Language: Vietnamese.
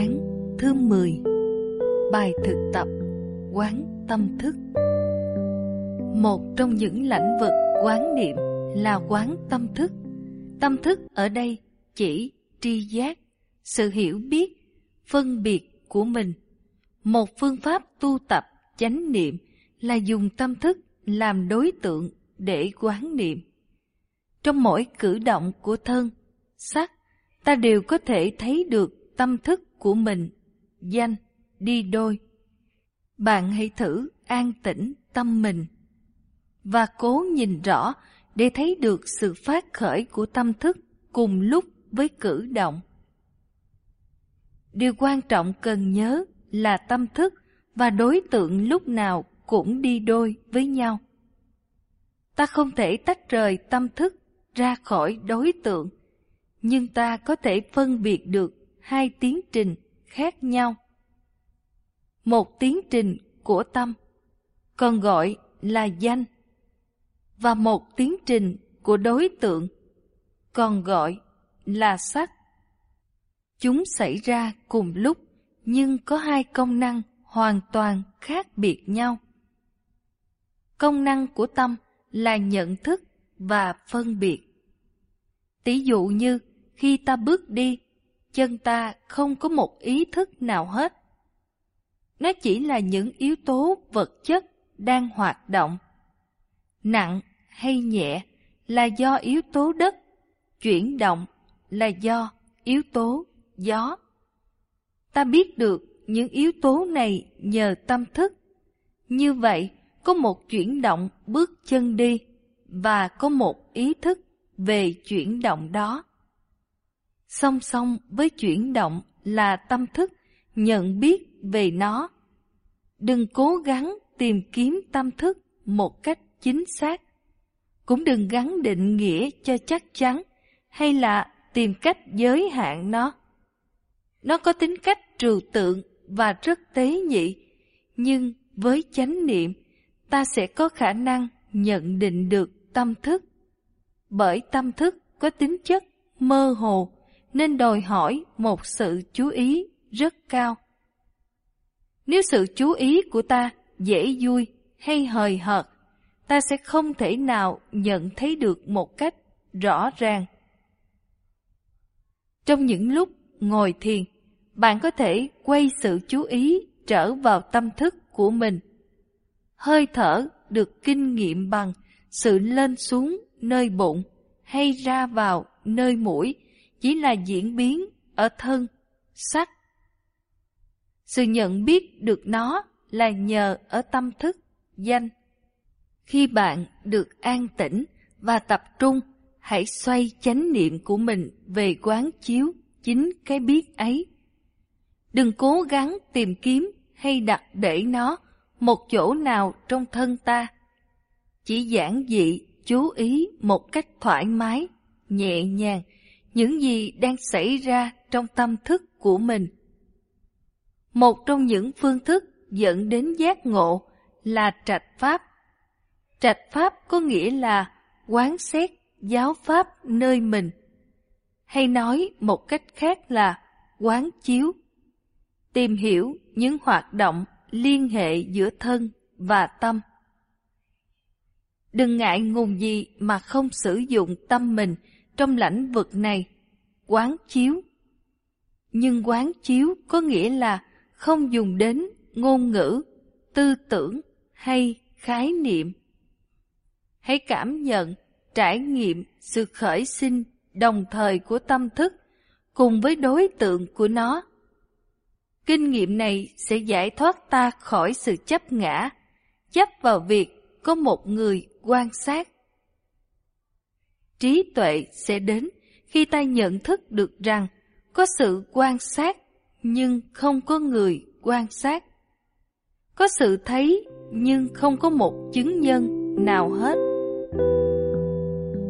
Buổi sáng thứ 10 Bài thực tập Quán tâm thức Một trong những lãnh vực quán niệm là quán tâm thức. Tâm thức ở đây chỉ tri giác, sự hiểu biết, phân biệt của mình. Một phương pháp tu tập chánh niệm là dùng tâm thức làm đối tượng để quán niệm. Trong mỗi cử động của thân, sắc, ta đều có thể thấy được tâm thức của mình, danh, đi đôi. Bạn hãy thử an tĩnh tâm mình và cố nhìn rõ để thấy được sự phát khởi của tâm thức cùng lúc với cử động. Điều quan trọng cần nhớ là tâm thức và đối tượng lúc nào cũng đi đôi với nhau. Ta không thể tách rời tâm thức ra khỏi đối tượng, nhưng ta có thể phân biệt được hai tiến trình khác nhau. Một tiến trình của tâm, còn gọi là danh, và một tiến trình của đối tượng, còn gọi là sắc. Chúng xảy ra cùng lúc nhưng có hai công năng hoàn toàn khác biệt nhau. Công năng của tâm là nhận thức và phân biệt. Tỷ dụ như khi ta bước đi, chân ta không có một ý thức nào hết. Nó chỉ là những yếu tố vật chất đang hoạt động. Nặng hay nhẹ là do yếu tố đất, chuyển động là do yếu tố gió. Ta biết được những yếu tố này nhờ tâm thức. Như vậy, có một chuyển động bước chân đi và có một ý thức về chuyển động đó. Song song với chuyển động là tâm thức nhận biết về nó. Đừng cố gắng tìm kiếm tâm thức một cách chính xác. Cũng đừng gắn định nghĩa cho chắc chắn hay là tìm cách giới hạn nó. Nó có tính cách trừu tượng và rất tế nhị, nhưng với chánh niệm, ta sẽ có khả năng nhận định được tâm thức. Bởi tâm thức có tính chất mơ hồ, nên đòi hỏi một sự chú ý rất cao. Nếu sự chú ý của ta dễ vui hay hời hợt, ta sẽ không thể nào nhận thấy được một cách rõ ràng. Trong những lúc ngồi thiền, bạn có thể quay sự chú ý trở vào tâm thức của mình. Hơi thở được kinh nghiệm bằng sự lên xuống nơi bụng hay ra vào nơi mũi chỉ là diễn biến ở thân, sắc. Sự nhận biết được nó là nhờ ở tâm thức, danh. Khi bạn được an tĩnh và tập trung, hãy xoay chánh niệm của mình về quán chiếu chính cái biết ấy. Đừng cố gắng tìm kiếm hay đặt để nó một chỗ nào trong thân ta. Chỉ giản dị chú ý một cách thoải mái, nhẹ nhàng những gì đang xảy ra trong tâm thức của mình. Một trong những phương thức dẫn đến giác ngộ là trạch pháp. Trạch pháp có nghĩa là quán xét giáo pháp nơi mình. Hay nói một cách khác là quán chiếu. Tìm hiểu những hoạt động liên hệ giữa thân và tâm. Đừng ngại ngùng gì mà không sử dụng tâm mình trong lãnh vực này, quán chiếu. Nhưng quán chiếu có nghĩa là không dùng đến ngôn ngữ, tư tưởng hay khái niệm. Hãy cảm nhận, trải nghiệm sự khởi sinh đồng thời của tâm thức cùng với đối tượng của nó. Kinh nghiệm này sẽ giải thoát ta khỏi sự chấp ngã, chấp vào việc có một người quan sát trí tuệ sẽ đến khi ta nhận thức được rằng có sự quan sát nhưng không có người quan sát. Có sự thấy nhưng không có một chứng nhân nào hết.